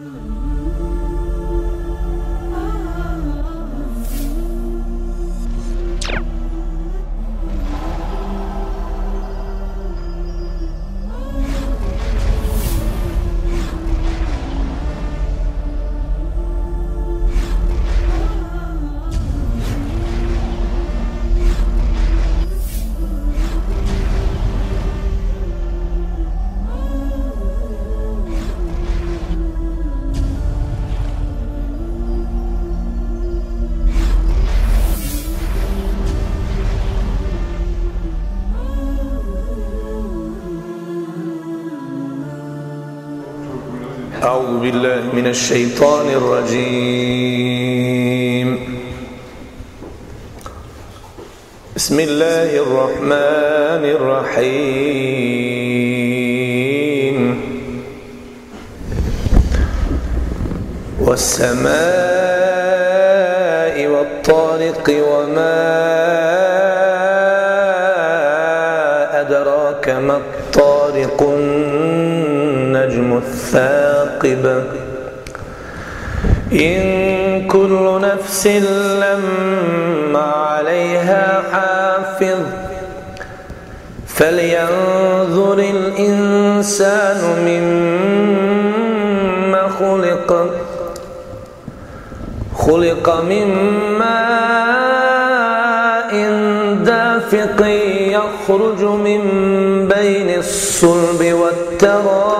Mm. أعوذ بالله من الشيطان الرجيم. بسم الله الرحمن الرحيم. والسماء والطارق وما أدراك ما الطارق النجم الثاقب. إن كل نفس لما عليها حافظ فلينظر الإنسان مما خلق. خلق من ماء دافق يخرج من بين الصلب والترائب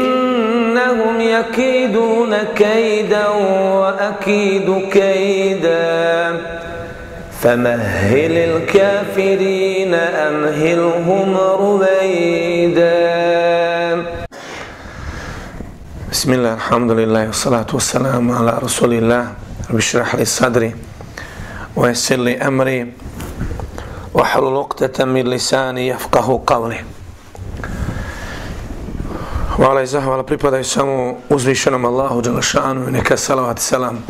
يكيدون كيدا وأكيد كيدا. فمهل الكافرين أمهلهم رويدا. بسم الله الحمد لله والصلاة والسلام على رسول الله. رب اشرح لي صدري ويسر لي أمري واحلل عقدة من لساني يفقه قولي. Hvala i zahvala pripadaju samo uzvišenom Allahu Đalašanu i neka salavat i salam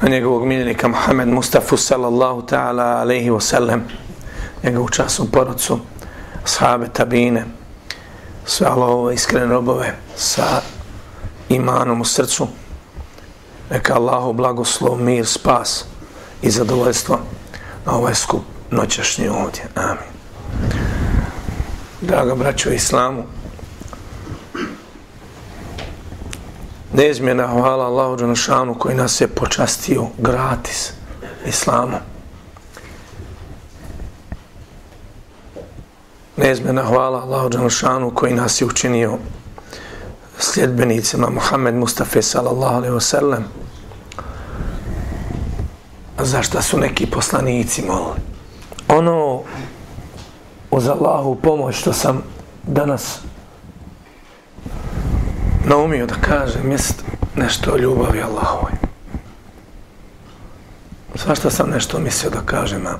na njegovog miljenika Muhammed Mustafa sallallahu ta'ala alaihi wa sallam njegovu časnu porodcu sahabe tabine sve Allahove iskrene robove sa imanom u srcu neka Allahu blagoslov, mir, spas i zadovoljstvo na ovaj skup noćašnji ovdje. Amin. Draga braćo Islamu, neizmjena hvala Allahu Đanašanu koji nas je počastio gratis Islamom. Neizmjena hvala Allahu Đanašanu koji nas je učinio sljedbenicima Muhammed Mustafa sallallahu alaihi wasallam zašto su neki poslanici molili ono uz Allahu pomoć što sam danas naumio da kažem jest nešto o ljubavi Allahovoj svašta sam nešto mislio da kažem a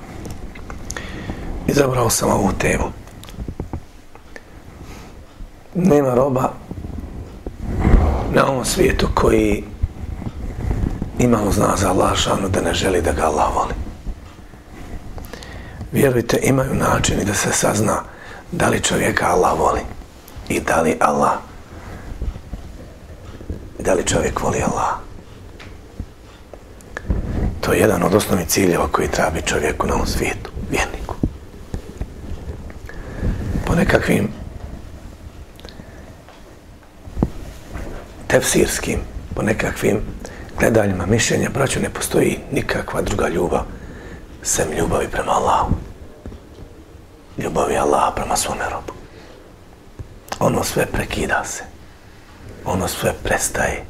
izabrao sam ovu temu nema roba na ovom svijetu koji imalo zna za Allah šanu da ne želi da ga Allah voli. Vjerujte, imaju načini da se sazna da li čovjeka Allah voli i da li Allah da li čovjek voli Allah. To je jedan od osnovnih ciljeva koji treba biti čovjeku na ovom svijetu, vjerniku. Po nekakvim tefsirskim, po nekakvim gledanjima mišljenja, braću, ne postoji nikakva druga ljubav sem ljubavi prema Allahu. Ljubavi Allaha prema svome robu. Ono sve prekida se. Ono sve prestaje.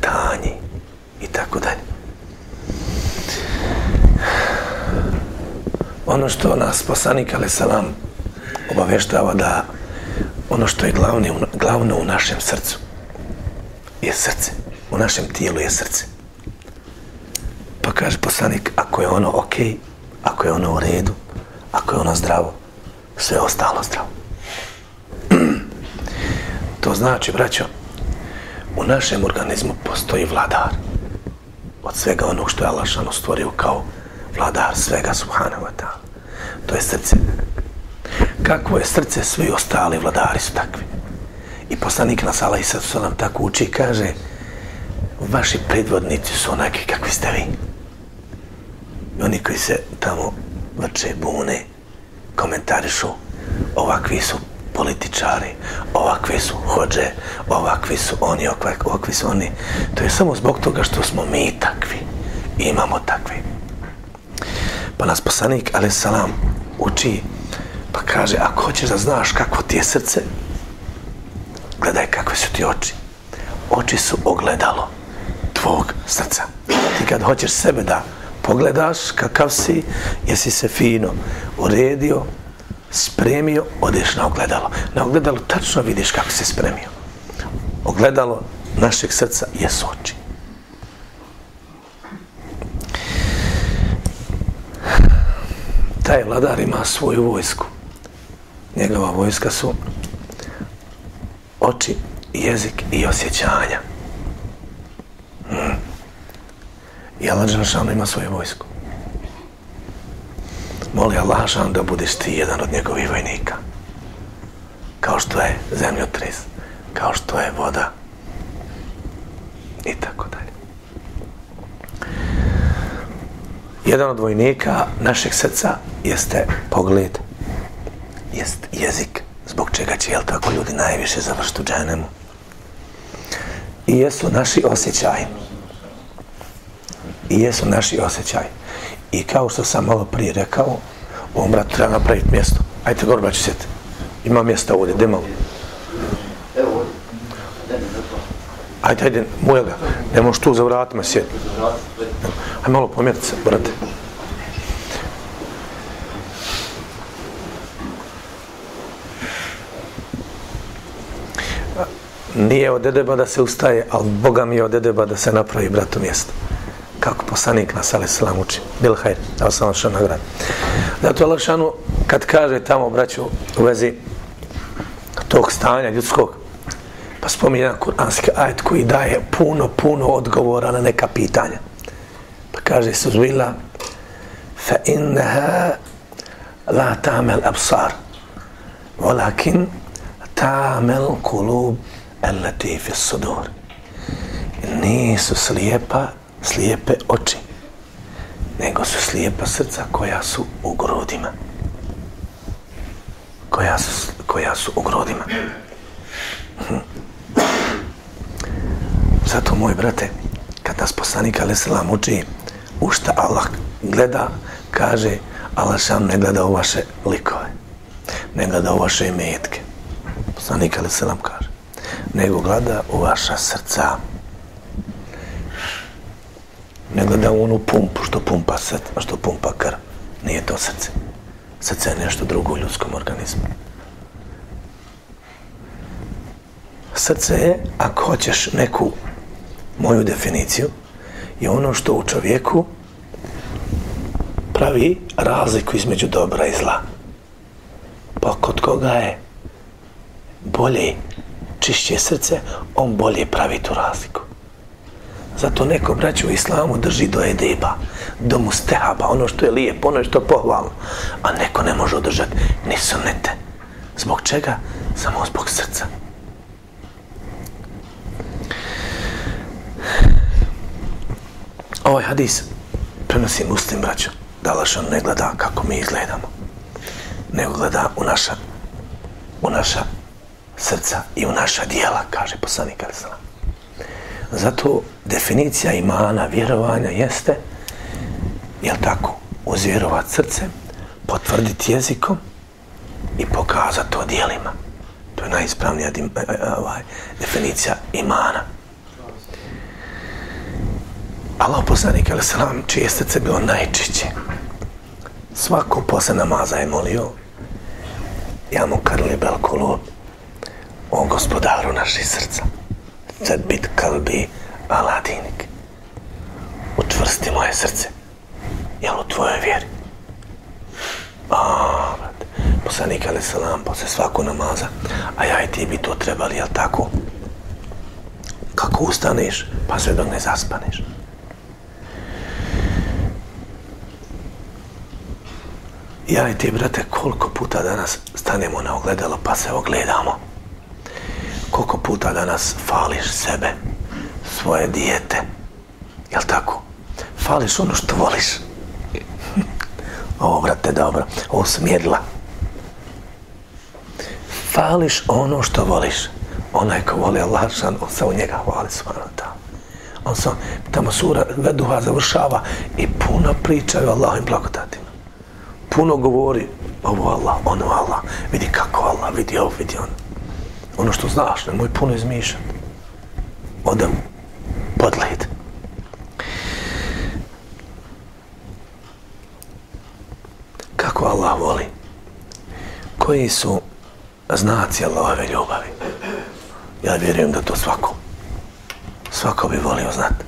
Tanji. I tako dalje. ono što nas poslanik ale salam obaveštava da ono što je glavni, glavno u našem srcu je srce. U našem tijelu je srce. Pa kaže poslanik, ako je ono ok, ako je ono u redu, ako je ono zdravo, sve ostalo zdravo. to znači, braćo, u našem organizmu postoji vladar od svega onog što je Allah šano stvorio kao vladar svega subhanahu wa ta'ala. To je srce. Kakvo je srce, svi ostali vladari su takvi. I poslanik nas Allah i sad nam tako uči kaže vaši predvodnici su onaki kakvi ste vi. I oni koji se tamo vrče, bune, komentarišu, ovakvi su političari, ovakvi su hođe, ovakvi su oni, ovakvi su oni. To je samo zbog toga što smo mi takvi. Imamo takvi. Pa nas poslanik, ali salam, uči, pa kaže, ako hoćeš da znaš kako ti je srce, gledaj kakve su ti oči. Oči su ogledalo tvog srca. Ti kad hoćeš sebe da pogledaš kakav si, jesi se fino uredio, spremio, odeš na ogledalo. Na ogledalo tačno vidiš kako se spremio. Ogledalo našeg srca je oči. Taj vladar ima svoju vojsku. Njegova vojska su oči, jezik i osjećanja. Hmm. I Allah Đelšanu ima svoju vojsku moli Allah žan da budeš ti jedan od njegovih vojnika. Kao što je zemljotres, kao što je voda i tako dalje. Jedan od vojnika našeg srca jeste pogled, jest jezik, zbog čega će, jel tako, ljudi najviše završiti u dženemu. I jesu naši osjećaj. I jesu naši osjećaj. I kao što sam malo prije rekao, u ovom ratu treba napraviti mjesto. Ajde, gorba braći, sjeti. Ima mjesta ovdje, gdje malo? Ajde, ajde, muja ga. Ne možeš tu za vratima sjeti. Ajde, malo pomjeriti se, brate. Nije od dedeba da se ustaje, ali Boga mi je od dedeba da se napravi bratu mjesto kako poslanik nas sale selam uči. Bil hajr, da vas sam nagrad. Zato Allah šanu, kad kaže tamo, braću, u vezi tog stanja ljudskog, pa spominje jedan kuranski ajet koji daje puno, puno odgovora na neka pitanja. Pa kaže Suzbila, fa inneha la tamel absar, walakin tamel kulub allati fi sudur. Nisu slijepa slijepe oči, nego su slijepa srca koja su u grudima. Koja su, koja su u grudima. Hm. Zato, moj brate, kad nas poslanik Ali Selam uči u šta Allah gleda, kaže Allah šan ne gleda u vaše likove, ne gleda u vaše imetke. Poslanik Ali Selam kaže, nego gleda u vaša srca ne da u onu pumpu što pumpa srce, a što pumpa krv. Nije to srce. Srce je nešto drugo u ljudskom organizmu. Srce je, ako hoćeš neku moju definiciju, je ono što u čovjeku pravi razliku između dobra i zla. Pa kod koga je bolje, čišće srce, on bolje pravi tu razliku. Zato neko braću u islamu drži do edeba, do mustehaba, ono što je lijepo, ono što je pohvalno. A neko ne može održati ni sunnete. Zbog čega? Samo zbog srca. Ovaj hadis prenosi muslim braću. Da lašan ne gleda kako mi izgledamo. Nego gleda u naša, u naša srca i u naša dijela, kaže poslanik Arslan. Zato definicija imana, vjerovanja jeste, jel tako, uzvjerovat srcem, potvrditi jezikom i pokazati to dijelima. To je najispravnija e, e, ovaj, definicija imana. Allah poslanik, ali salam, čije srce bilo najčiće, svako posle namaza je molio ja mu karli belkulu o gospodaru naših srca sad kalbi aladinik učvrsti moje srce. Jel u tvojoj vjeri? A brate poslanik ali salam posle svaku namaza a ja i ti bi to trebali jel tako? Kako ustaneš pa sve dok ne zaspaneš. Ja i ti, brate, koliko puta danas stanemo na ogledalo pa se ogledamo. Koliko puta danas fališ sebe, svoje dijete. Jel tako? Fališ ono što voliš. Ovo, brate, dobro. Ovo smjedla. Fališ ono što voliš. Onaj ko voli Allah, on se u njega hvali svojno tamo. On se, tamo sura Veduha završava i puno pričaju Allahovim blagodatima puno govori ovo Allah, ono Allah, vidi kako Allah, vidi ovo, vidi ono. Ono što znaš, nemoj puno izmišljati. Odam pod led. Kako Allah voli? Koji su znaci Allahove ljubavi? Ja vjerujem da to svako, svako bi volio znati.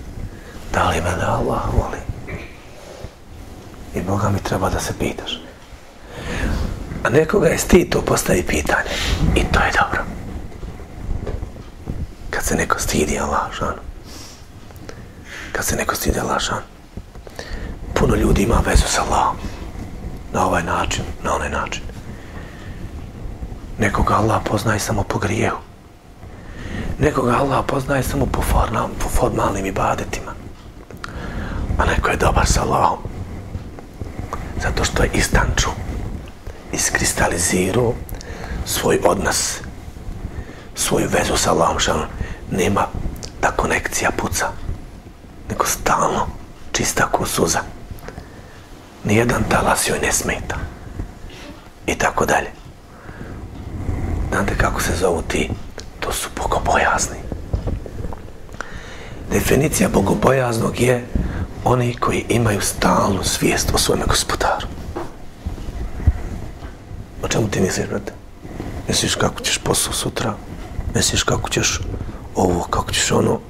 Da li me da Allah voli? I Boga mi treba da se pitaš. A nekoga je stid to postavi pitanje. I to je dobro. Kad se neko stidi Allah, žan. Kad se neko stidi Allah. Puno ljudi ima vezu sa Allahom. Na ovaj način, na onaj način. Nekoga Allah poznaje samo po grijehu. Nekoga Allah poznaje samo po, formal, po formalnim ibadetima. A neko je dobar sa Allahom zato što je istanču iskristalizirao svoj odnos svoju vezu sa Allahom što nema ta konekcija puca nego stalno čista ko suza nijedan talas joj ne smeta i tako dalje znate kako se zovu ti to su bogobojazni definicija bogobojaznog je oni koji imaju stalnu svijest o svome gospodaru. O čemu ti misliš, brate? Misliš kako ćeš posao sutra? Misliš kako ćeš ovo, kako ćeš ono?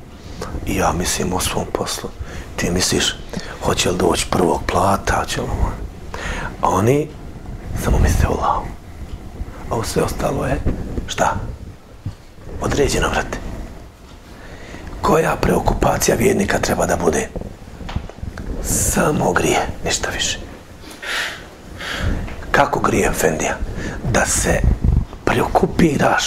I ja mislim o svom poslu. Ti misliš, hoće li doći prvog plata, će li on. A oni samo misle o lavu. A ovo sve ostalo je, šta? Određeno, brate. Koja preokupacija vjernika treba da bude? samo grije, ništa više. Kako grije, Fendija? Da se preokupiraš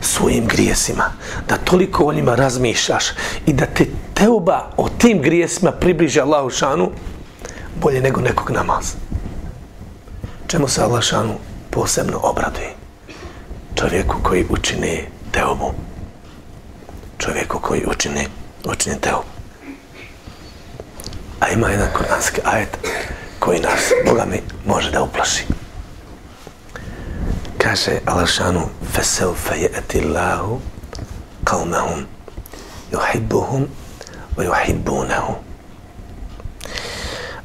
svojim grijesima, da toliko o njima razmišljaš i da te teoba o tim grijesima približi Allahu šanu bolje nego nekog namaz. Čemu se Allah šanu posebno obraduje? Čovjeku koji učine teobu. Čovjeku koji učine, učine teobu. A ima jedan kuranski ajet koji nas, Boga mi, može da uplaši. Kaže Alašanu, Fesel fejeti Allahu qavmahum yuhibbuhum wa yuhibbunahu.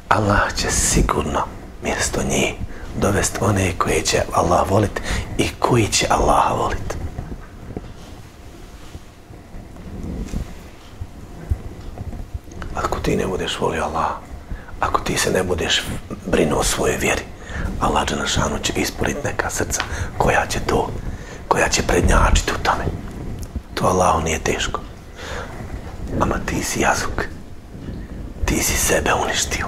Allah će sigurno mjesto njih dovesti one koje će Allah volit i koji će Allaha volit. ako ti ne budeš volio Allah, ako ti se ne budeš brinuo o svojoj vjeri, Allah Đelešanu će isporiti neka srca koja će to, koja će prednjačiti u tome. To Allahu nije teško. Ama ti si jazuk. Ti si sebe uništio.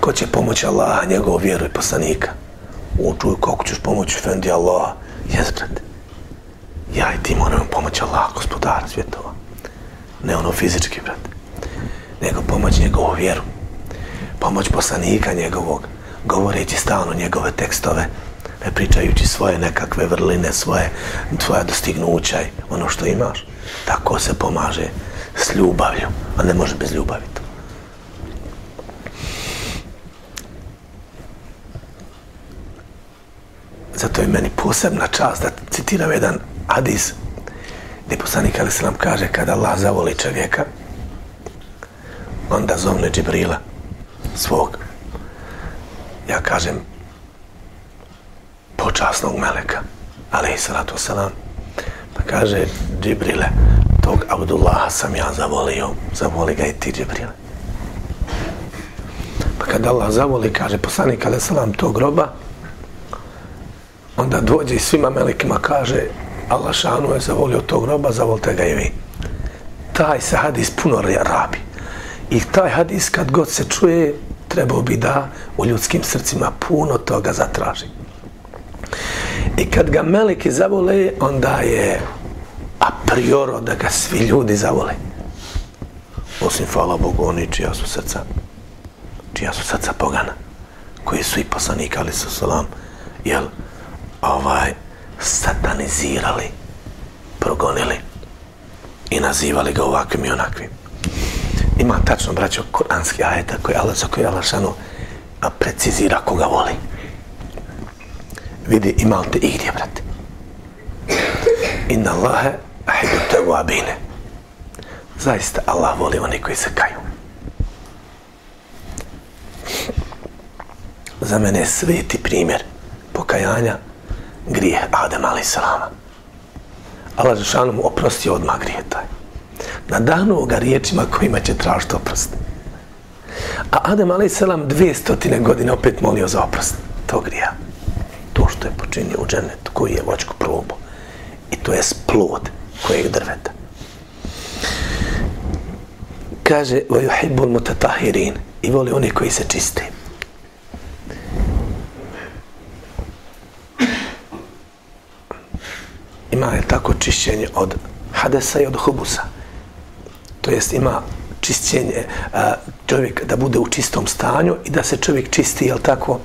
Ko će pomoći Allaha, njegov vjeru i poslanika? Učuj kako ćeš pomoći Fendi Allaha. Jezbrat. Ja i ti moramo pomoći Allaha, gospodara svjetova ne ono fizički, brat, nego pomoć njegovu vjeru, pomoć poslanika njegovog, govoreći stalno njegove tekstove, ne pričajući svoje nekakve vrline, svoje, tvoja dostignuća i ono što imaš. Tako se pomaže s ljubavlju, a ne može bez ljubavi to. Zato je meni posebna čast da citiram jedan hadis gdje poslanik Ali Selam kaže kada Allah zavoli čovjeka, onda zovne Džibrila svog, ja kažem, počasnog meleka, ali i salatu salam, pa kaže Džibrile, tog Abdullaha sam ja zavolio, zavoli ga i ti Džibrile. Pa kad Allah zavoli, kaže poslanik, kada salam tog groba, onda dođe i svima melekima kaže, Allah šanu je zavolio tog groba, zavolite ga i vi. Taj se hadis puno rabi. I taj hadis kad god se čuje, trebao bi da u ljudskim srcima puno toga zatraži. I kad ga meleki zavole, onda je a prioro da ga svi ljudi zavole. Osim, hvala Bogu, oni čija su srca, čija su srca pogana, koji su i poslanika, ali su salam, jel, ovaj, satanizirali, progonili i nazivali ga ovakvim i onakvim. Ima tačno, braćo, koranski ajeta koji Allah, za koji Allah šanu precizira koga voli. Vidi, ima li te igdje, brate? Inna Allahe ahidu tevu abine. Zaista Allah voli oni koji se kaju. Za mene je sveti primjer pokajanja grijeh Adem alaih salama. Allah Žešanu mu oprosti odmah grije taj. Nadahnuo ga riječima kojima će tražiti oprost. A Adem alaih salam dvije godine opet molio za oprost. To grija. To što je počinio u dženetu, koji je vočku probu. I to je splod kojeg drveta. Kaže, vajuhibbul mutatahirin. I voli oni koji se čiste. ima je tako čišćenje od hadesa i od hubusa. To jest ima čišćenje e, čovjek da bude u čistom stanju i da se čovjek čisti, jel tako,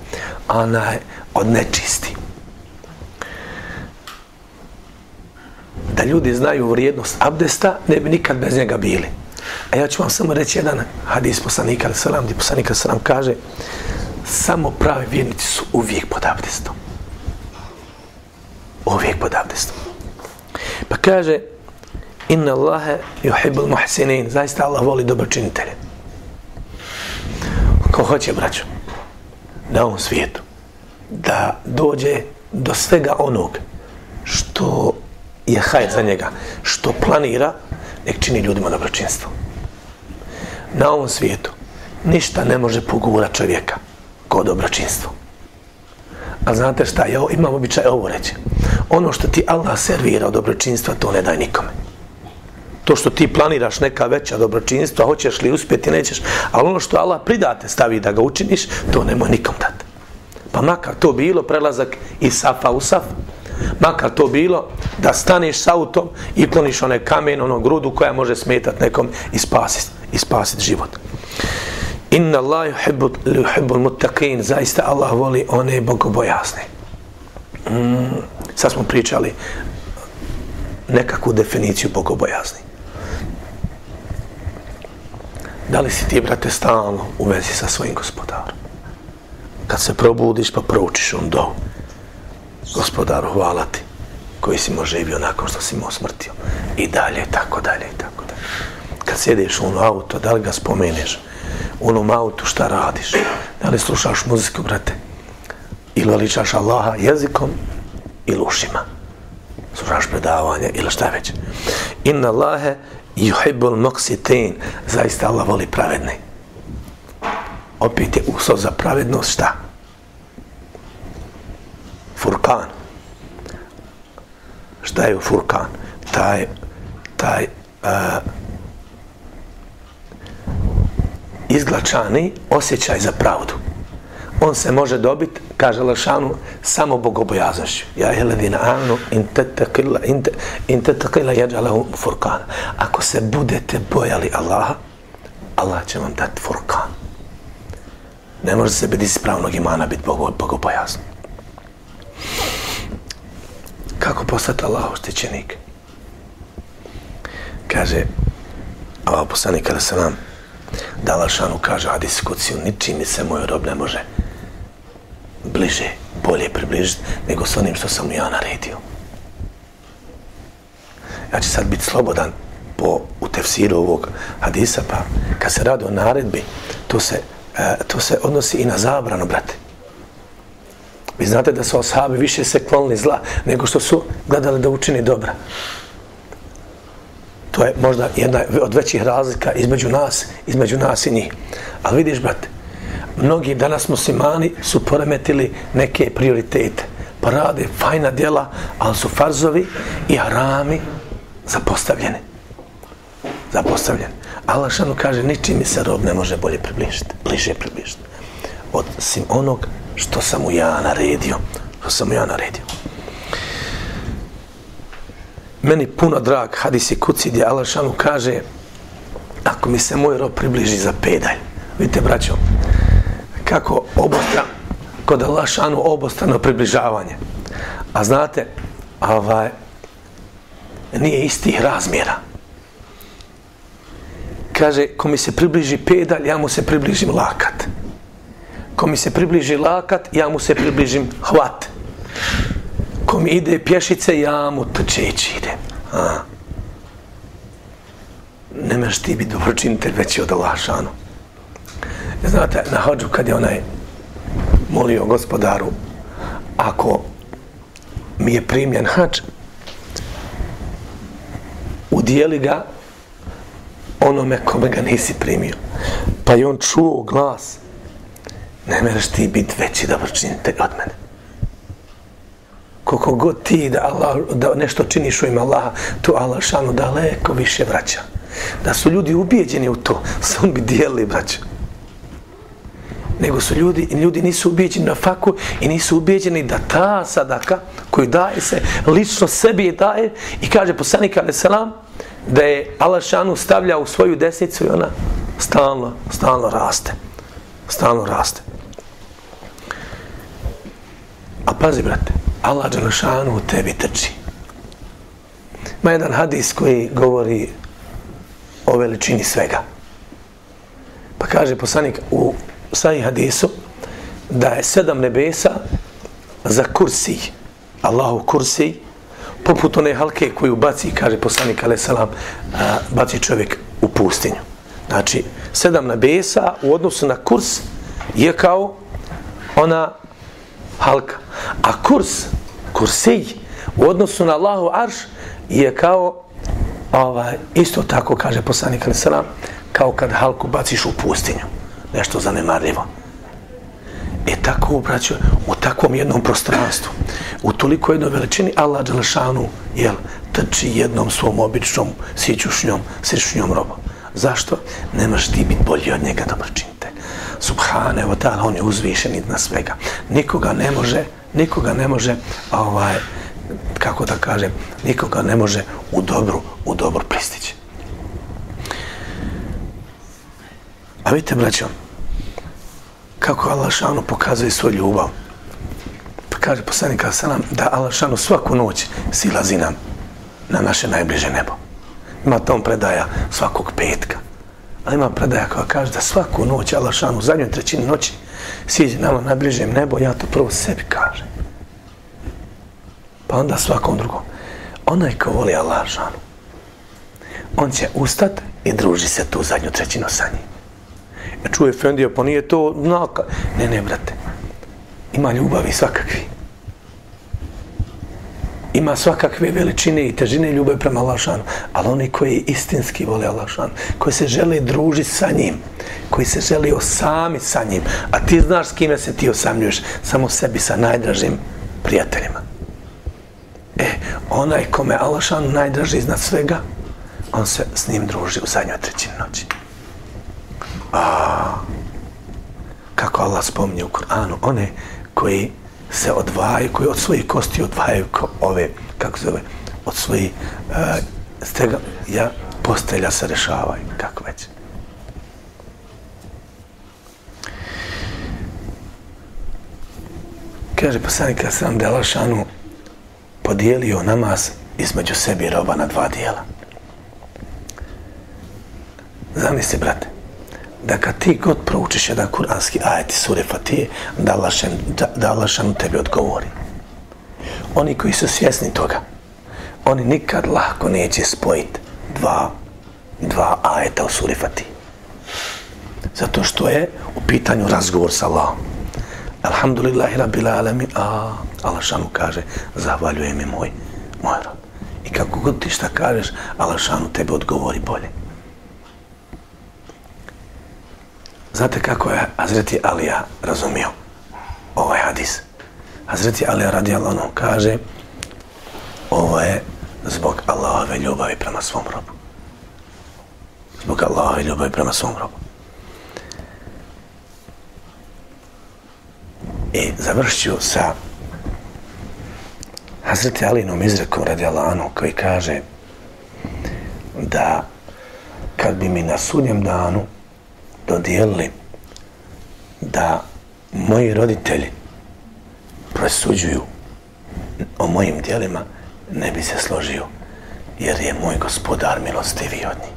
onaj, od nečisti. Da ljudi znaju vrijednost abdesta, ne bi nikad bez njega bili. A ja ću vam samo reći jedan hadis poslanika, salam, gdje poslanika salam kaže, samo pravi vjernici su uvijek pod abdestom. Uvijek pod abdestom. Pa kaže, inna Allahe yuhibbul muhsinin, zaista Allah voli dobročinitelje. Ko hoće, braćo, na ovom svijetu, da dođe do svega onog što je hajt za njega, što planira, nek čini ljudima dobročinstvo. Na ovom svijetu ništa ne može pogura čovjeka ko dobročinstvo. A znate šta, ja imam običaj ovo reći ono što ti Allah servira od dobročinstva, to ne daj nikome. To što ti planiraš neka veća dobročinstva, hoćeš li uspjeti, nećeš, ali ono što Allah pridate stavi da ga učiniš, to nemoj nikom dati. Pa makar to bilo prelazak iz safa u saf, makar to bilo da staneš s autom i kloniš onaj kamen, ono grudu koja može smetati nekom i spasiti, i spasit život. Inna Allah yuhibbul muttaqin, zaista Allah voli one bogobojasne. Mm, sad smo pričali nekakvu definiciju bogobojazni. Da li si ti, brate, stalno u vezi sa svojim gospodarom? Kad se probudiš pa proučiš on do gospodaru, hvala ti koji si može živio nakon što si mu smrtio. I dalje, tako dalje, i tako dalje. Kad sjediš u ono auto, da li ga spomeneš? U onom autu šta radiš? Da li slušaš muziku, brate? Ili veličaš Allaha jezikom ili ušima. Slušaš predavanja ili šta već. Inna Allahe yuhibbul moksitin, Zaista Allah voli pravedni. Opet je uslov za pravednost šta? Furkan. Šta je furkan? Taj, taj uh, izglačani osjećaj za pravdu on se može dobiti, kaže Lašanu, samo bogobojaznošću. Ja je ledina anu, in tetakila jeđalahu furkan. Ako se budete bojali Allaha, Allah će vam dati furkan. Ne može se biti ispravnog imana biti bogobojazan. Kako postati Allah oštećenik? Kaže, Allah poslanik kada se nam da Lašanu kaže, hadis kuciju, ničim se moj rob ne može bliže, bolje približiti nego s onim što sam ja naredio. Ja ću sad biti slobodan po, u tefsiru ovog hadisa, pa kad se radi o naredbi, to se e, to se odnosi i na zabranu, brate. Vi znate da su ashabi više se klonili zla nego što su gledali da učini dobra. To je možda jedna od većih razlika između nas, između nas i njih. Ali vidiš, brate, mnogi danas muslimani su poremetili neke prioritete. Pa rade fajna djela, ali su farzovi i harami zapostavljeni. Zapostavljeni. Allah šanu kaže, ničim mi se rob ne može bolje približiti, bliže približiti. Od sim onog što sam mu ja naredio. Što sam mu ja naredio. Meni puno drag hadisi kuci gdje Allah šanu kaže, ako mi se moj rob približi za pedalj, vidite braćo, kako obostrano, kod Allah šanu obostrano približavanje. A znate, ovaj, nije istih razmjera. Kaže, ko mi se približi pedalj, ja mu se približim lakat. Ko mi se približi lakat, ja mu se približim hvat. Ko mi ide pješice, ja mu trčeći ide. A. Nemaš ti biti dobročinitelj veći od Allahšanu. Znate, na hađu kad je onaj molio gospodaru, ako mi je primljen hač, udijeli ga onome kome ga nisi primio. Pa je on čuo glas, ne mereš ti biti veći dobročinitelj od mene. Koliko god ti da, Allah, da nešto činiš u ime Allaha, to Allah šanu daleko više vraća. Da su ljudi ubijeđeni u to, sam bi dijeli, braća nego su ljudi, ljudi nisu ubijeđeni na faku i nisu ubijeđeni da ta sadaka koju daje se lično sebi daje i kaže poslanik alaih selam da je Alašanu stavlja u svoju desnicu i ona stalno, stalno raste. Stalno raste. A pazi, brate, Allah Đelešanu u tebi trči. Ima jedan hadis koji govori o veličini svega. Pa kaže poslanik u sahih hadisu da je sedam nebesa za kursi Allahu kursi poput one halke koju baci kaže poslanik alaih salam baci čovjek u pustinju. Znači sedam nebesa u odnosu na kurs je kao ona halka. A kurs kursij, u odnosu na Allahu arš je kao ovaj, isto tako kaže poslanik alaih salam kao kad halku baciš u pustinju nešto zanemarljivo. E tako, braćo, u takvom jednom prostranstvu, u toliko jednoj veličini, Allah Đelešanu, jel, trči jednom svom običnom sićušnjom, sićušnjom robom. Zašto? Nemaš ti biti bolji od njega, dobro činite. Subhane, evo ta, on je uzvišen na svega. Nikoga ne može, nikoga ne može, ovaj, kako da kažem, nikoga ne može u dobru, u dobru pristići. A vidite, braćo, kako Allah šanu pokazuje svoju ljubav. Pa kaže poslanik Asalam da Allah šanu svaku noć silazi nam na naše najbliže nebo. Ima tom predaja svakog petka. Ali ima predaja koja kaže da svaku noć Allah šanu u zadnjoj trećini noći siđe nama na ono najbližem nebo, ja to prvo sebi kažem. Pa onda svakom drugom. Onaj ko voli Allah šanu, on će ustati i druži se tu zadnju trećinu sa njim čuje Fendio, pa nije to znaka. Ne, ne, brate. Ima ljubavi svakakvi. Ima svakakve veličine i težine ljubavi prema Allahšanu. Ali oni koji istinski vole Allahšanu, koji se žele družiti sa njim, koji se žele osami sa njim, a ti znaš s kime se ti osamljuješ, samo sebi sa najdražim prijateljima. E, onaj kome Allahšanu najdraži iznad svega, on se s njim druži u zadnjoj trećini noći. A, kako Allah spominje u Kur'anu, one koji se odvajaju, koji od svojih kosti odvajaju ko ove, kako se zove, od svojih e, uh, stega, ja, postelja se rešavaju, kako već. Kaže poslanik sam da Lašanu podijelio namaz između sebi roba na dva dijela. Zamisli, brate, da kad ti god proučiš jedan kuranski ajet iz sure Fatije, da Allah, da, da Allah šan tebi odgovori. Oni koji su svjesni toga, oni nikad lahko neće spojiti dva, dva ajeta u suri Fatije. Zato što je u pitanju razgovor sa Allahom. Alhamdulillahi rabbil alamin. A, Allah šanu kaže, zahvaljuje mi moj, moj rob. I kako god ti šta kažeš, Allah šanu tebe odgovori bolje. Znate kako je Azreti Alija razumio ovaj hadis? Hazreti Alija radi ono kaže ovo je zbog Allahove ljubavi prema svom robu. Zbog Allahove ljubavi prema svom robu. I završću sa Hazreti Alinom izrekom radi koji kaže da kad bi mi na sudnjem danu dodijelili da moji roditelji presuđuju o mojim dijelima, ne bi se složio, jer je moj gospodar milostivi od njih.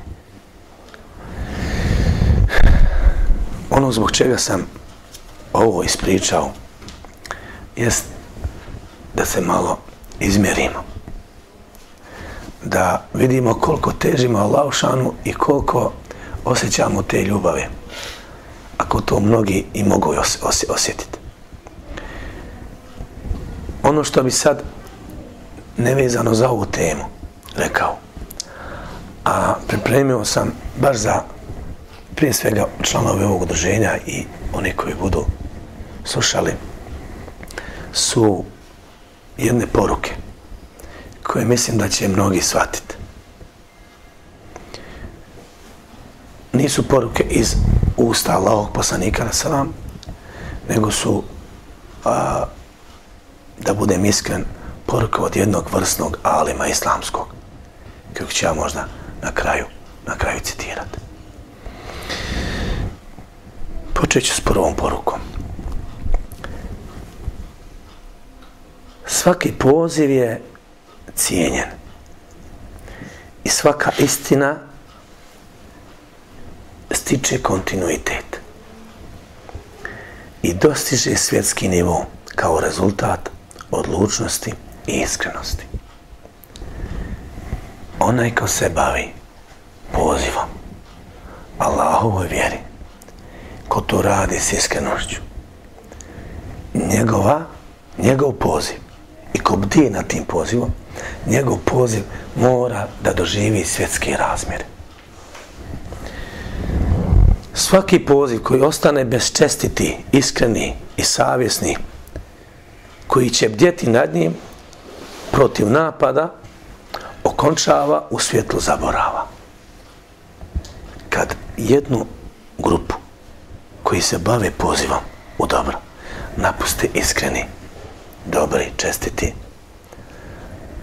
Ono zbog čega sam ovo ispričao, jest da se malo izmjerimo. Da vidimo koliko težimo Allahšanu i koliko osjećamo te ljubave. Ako to mnogi i mogu osjetiti. Ono što bi sad nevezano za ovu temu rekao, a pripremio sam baš za prije svega članove ovog udruženja i oni koji budu slušali su jedne poruke koje mislim da će mnogi shvatiti. Nisu poruke iz usta Allahog poslanika na salam, nego su, a, da budem iskren, poruke od jednog vrsnog alima islamskog, kojeg ću ja možda na kraju, na kraju citirati. Počet ću s prvom porukom. Svaki poziv je cijenjen. I svaka istina stiče kontinuitet. I dostiže svjetski nivo kao rezultat odlučnosti i iskrenosti. Onaj ko se bavi pozivom Allahovoj vjeri, ko to radi s iskrenošću, njegova, njegov poziv i ko bdije na tim pozivom, njegov poziv mora da doživi svjetski razmjer. Svaki poziv koji ostane bez čestiti, iskreni i savjesni, koji će bdjeti nad njim protiv napada, okončava u svjetlu zaborava. Kad jednu grupu koji se bave pozivom u dobro, napuste iskreni, dobri, čestiti,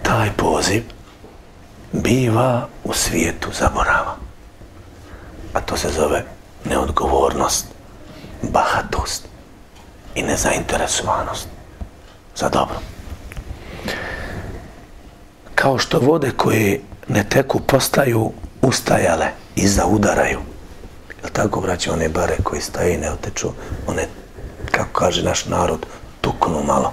taj poziv biva u svijetu zaborava. A to se zove neodgovornost, bahatost i nezainteresovanost za dobro. Kao što vode koje ne teku postaju ustajale i zaudaraju. Jel tako vraća one bare koji staje i ne oteču, one, kako kaže naš narod, tuknu malo.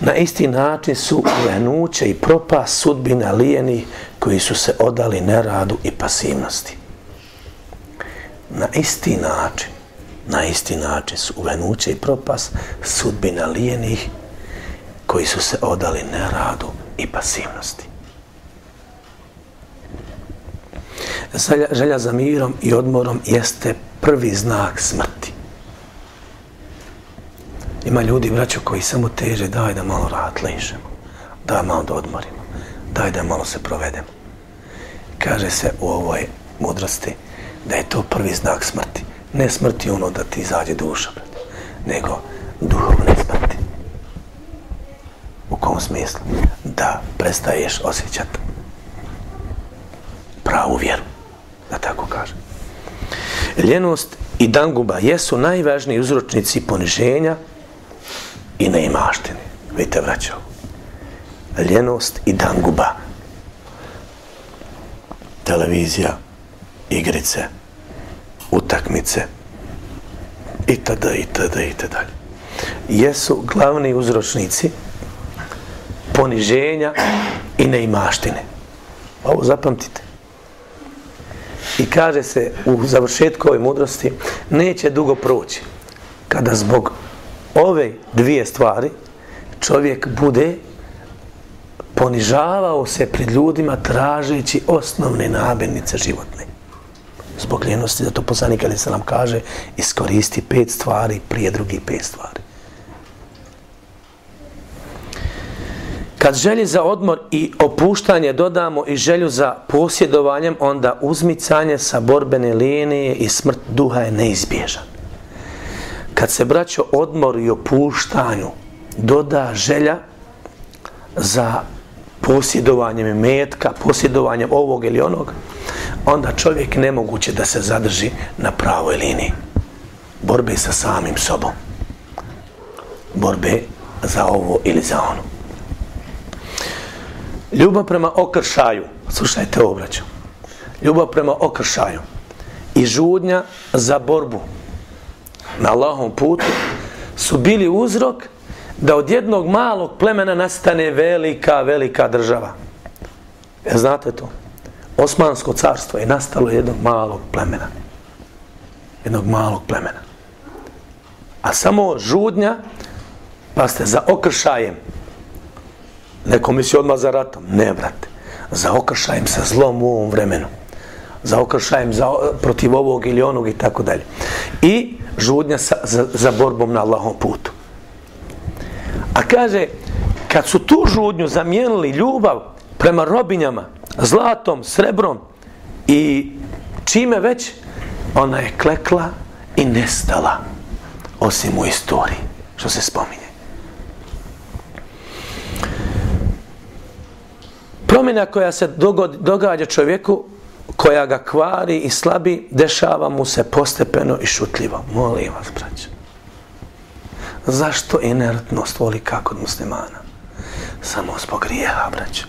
Na isti način su uvenuće i propa sudbina lijeni koji su se odali neradu i pasivnosti. Na isti način, na isti način su uvenuće i propas sudbina lijenih koji su se odali neradu i pasivnosti. Želja za mirom i odmorom jeste prvi znak smrti. Ima ljudi, braćo, koji samo teže, daj da malo rat lišemo, daj malo da odmorimo, daj da malo se provedemo. Kaže se u ovoj mudrosti da je to prvi znak smrti. Ne smrti ono da ti izađe duša, nego duhovne smrti. U kom smislu? Da prestaješ osjećati pravu vjeru, da tako kažem. Ljenost i danguba jesu najvažniji uzročnici poniženja i neimaštine. Vidite, vraćao. Ljenost i danguba. Televizija, igrice, utakmice, i itd., i i. Jesu glavni uzročnici poniženja i neimaštine. Ovo zapamtite. I kaže se u završetku ove mudrosti, neće dugo proći kada zbog ove dvije stvari čovjek bude ponižavao se pred ljudima tražeći osnovne namirnice životne. Zbog ljenosti, da to poslanik Ali se nam kaže, iskoristi pet stvari prije drugih pet stvari. Kad želji za odmor i opuštanje dodamo i želju za posjedovanjem, onda uzmicanje sa borbene linije i smrt duha je neizbježan. Kad se braćo odmor i opuštanju doda želja za posjedovanjem metka, posjedovanjem ovog ili onog, onda čovjek nemoguće da se zadrži na pravoj liniji. Borbe sa samim sobom. Borbe za ovo ili za ono. Ljubav prema okršaju, slušajte obraću, ljubav prema okršaju i žudnja za borbu na Allahom putu su bili uzrok da od jednog malog plemena nastane velika, velika država. Ja znate to? Osmansko carstvo je nastalo jednog malog plemena. Jednog malog plemena. A samo žudnja, pa ste za okršajem, neko misli odmah za ratom. Ne, brate. Za okršajem sa zlom u ovom vremenu. Za okršajem za, protiv ovog ili onog i tako dalje. I žudnja sa, za, za borbom na Allahom putu. A kaže, kad su tu žudnju zamijenili ljubav prema robinjama, zlatom, srebrom i čime već, ona je klekla i nestala, osim u istoriji, što se spominje. Promjena koja se dogodi, događa čovjeku, koja ga kvari i slabi, dešava mu se postepeno i šutljivo. Molim vas, braćo. Zašto inertnost voli kako od muslimana? Samo zbog grijeha, braće.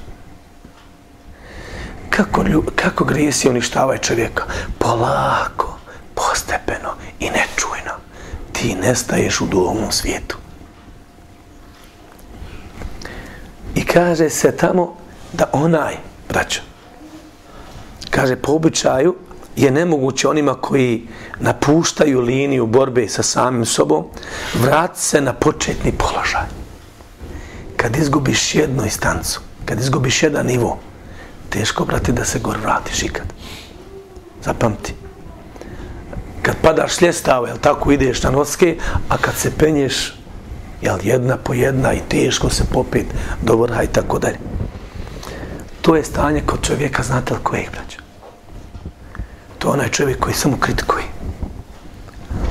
Kako, lju, kako grijesi uništavaju čovjeka? Polako, postepeno i nečujno. Ti nestaješ u duhovnom svijetu. I kaže se tamo da onaj, braćo, kaže po običaju, je nemoguće onima koji napuštaju liniju borbe sa samim sobom, vrati se na početni položaj. Kad izgubiš jednu istancu, kad izgubiš jedan nivo, teško, brate, da se gor vratiš ikad. Zapamti. Kad padaš s ljestava, jel tako ideš na noske, a kad se penješ, jel jedna po jedna i teško se popet do vrha i tako dalje. To je stanje kod čovjeka, znate li kojeg, braćo? To je onaj čovjek koji samo kritikuje.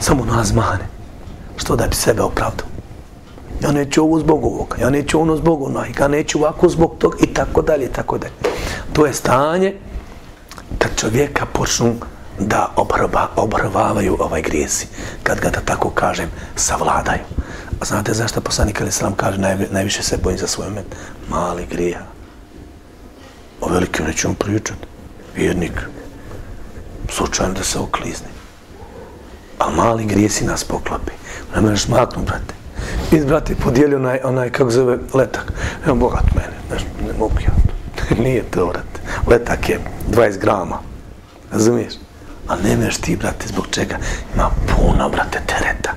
Samo nazmane. Što da bi sebe opravdao. Ja neću ovo zbog ovoga, ja neću ono zbog onoga, ja neću ovako zbog toga i tako dalje, i tako dalje. To je stanje kad čovjeka počnu da obrva, obrvavaju ovaj grijesi. Kad ga da tako kažem, savladaju. A znate zašto poslanik Ali Salam kaže naj, najviše se bojim za svoj moment? Mali grija. O velikim nećemo pričati. Vjernik, slučajno da se oklizni. A mali grijesi nas poklopi. Ne možeš maknu, brate. I, brate, podijeli onaj, onaj, kako zove, letak. Evo, bogat mene, znaš, ne mogu ja. Nije to, brate. Letak je 20 grama. Razumiješ? A ne meš ti, brate, zbog čega? Ima puno, brate, tereta.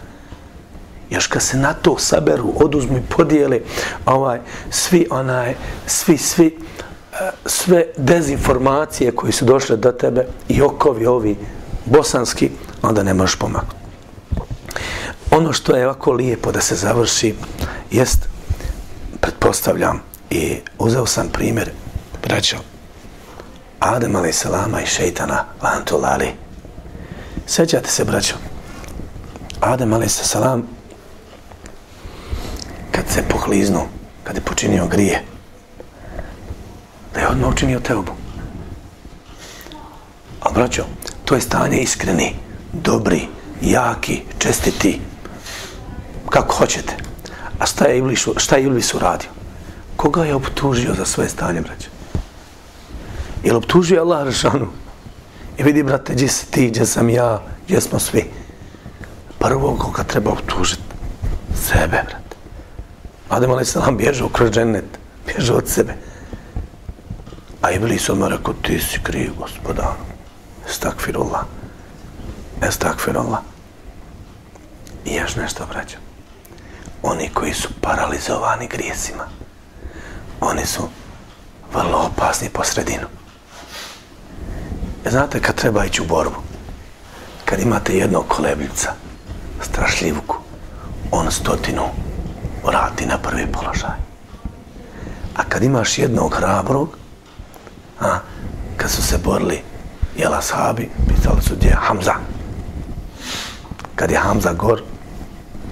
Još kad se na to saberu, oduzmu i podijeli, ovaj, svi, onaj, svi, svi, sve dezinformacije koji su došle do tebe i okovi ovi bosanski, onda ne možeš pomaknuti. Ono što je ovako lijepo da se završi jest, pretpostavljam, i uzeo sam primjer, braćo, Adem ali salama i šeitana lantulali. Sjećate se, braćo, Adem ali salam kad se pohliznu, kad je počinio grije, da je odmah učinio teubu. A braćo, to je stanje iskreni, dobri, jaki, čestiti, kako hoćete. A šta je Iblis, šta je Iblis uradio? Koga je optužio za svoje stanje, braćo? Je optužio Allah Rešanu? I vidi, brate, gdje si ti, gdje sam ja, gdje smo svi? Prvo koga treba optužiti? Sebe, brate. Adem Ali Salam bježe u kroz džennet, bježe od sebe. A Iblis odmah rekao, ti si kriv, gospodanu. Estakfirullah. Estakfirullah. I još nešto, braćo. Oni koji su paralizovani grijesima, oni su vrlo opasni po sredinu. E, znate kad treba ići u borbu? Kad imate jednog kolebljica, strašljivku, on stotinu vrati na prvi položaj. A kad imaš jednog hrabrog, a, kad su se borili jela sahabi, pitali su gdje je Hamza. Kad je Hamza gor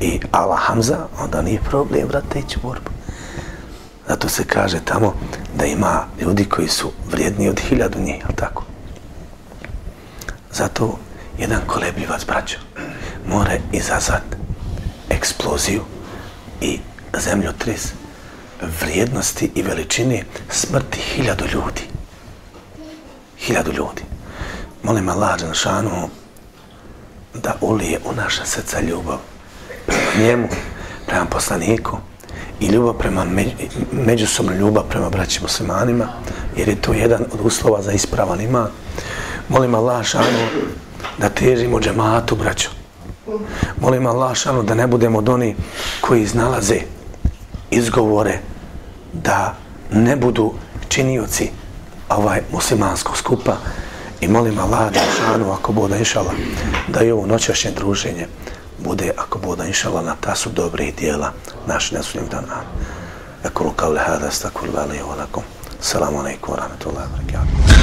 i ala Hamza, onda nije problem, vrate, ići borba. borbu. Zato se kaže tamo da ima ljudi koji su vrijedni od hiljadu njih, ali tako? Zato jedan kolebljivac, braćo, mora izazvat eksploziju i zemljotres vrijednosti i veličine smrti hiljadu ljudi. Hiljadu ljudi. Molim Allah, Đanšanu, da ulije u naša srca ljubav prema njemu, prema poslaniku i ljubav prema međusobno ljubav prema braćim muslimanima, jer je to jedan od uslova za ispravan ima. Molim Allah, Šanu, da težimo džematu, braćo. Molim Allah, Šanu, da ne budemo od oni koji iznalaze izgovore da ne budu činioci ovaj muslimanskog skupa i molim Allah da šanu ako bude inšala da i ovo noćašnje druženje bude ako bude inšala na tasu dobrih dijela naš nesuljeg dana. Ekulu kao lehada stakul veli, i olakum Salamu alaikum wa rahmatullahi wa barakatuh.